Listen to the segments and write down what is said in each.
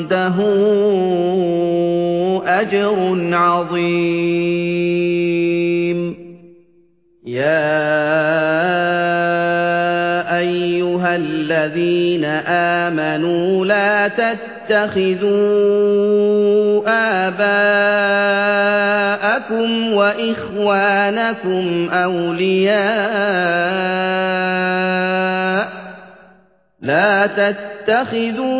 عنده أجر عظيم. يا أيها الذين آمنوا لا تتخذوا آباءكم وإخوانكم أولياء. لا تتخذوا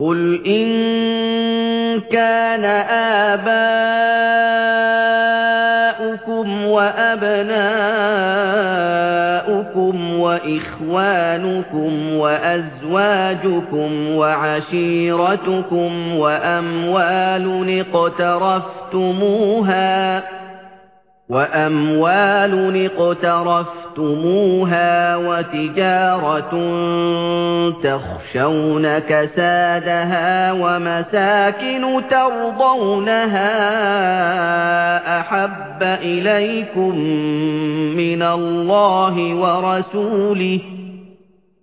قل إن كان آباؤكم وأبناؤكم وإخوانكم وأزواجكم وعشيرتكم وأموال اقترفتموها وأموال اقترفتموها وتجارة تخشون كسادها ومساكن ترضونها أحب إليكم من الله ورسوله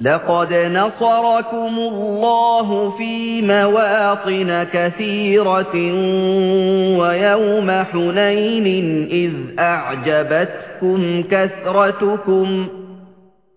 لقد نصركم الله في مواطن كثيرة ويوم حنين إذ أعجبتكم كثرتكم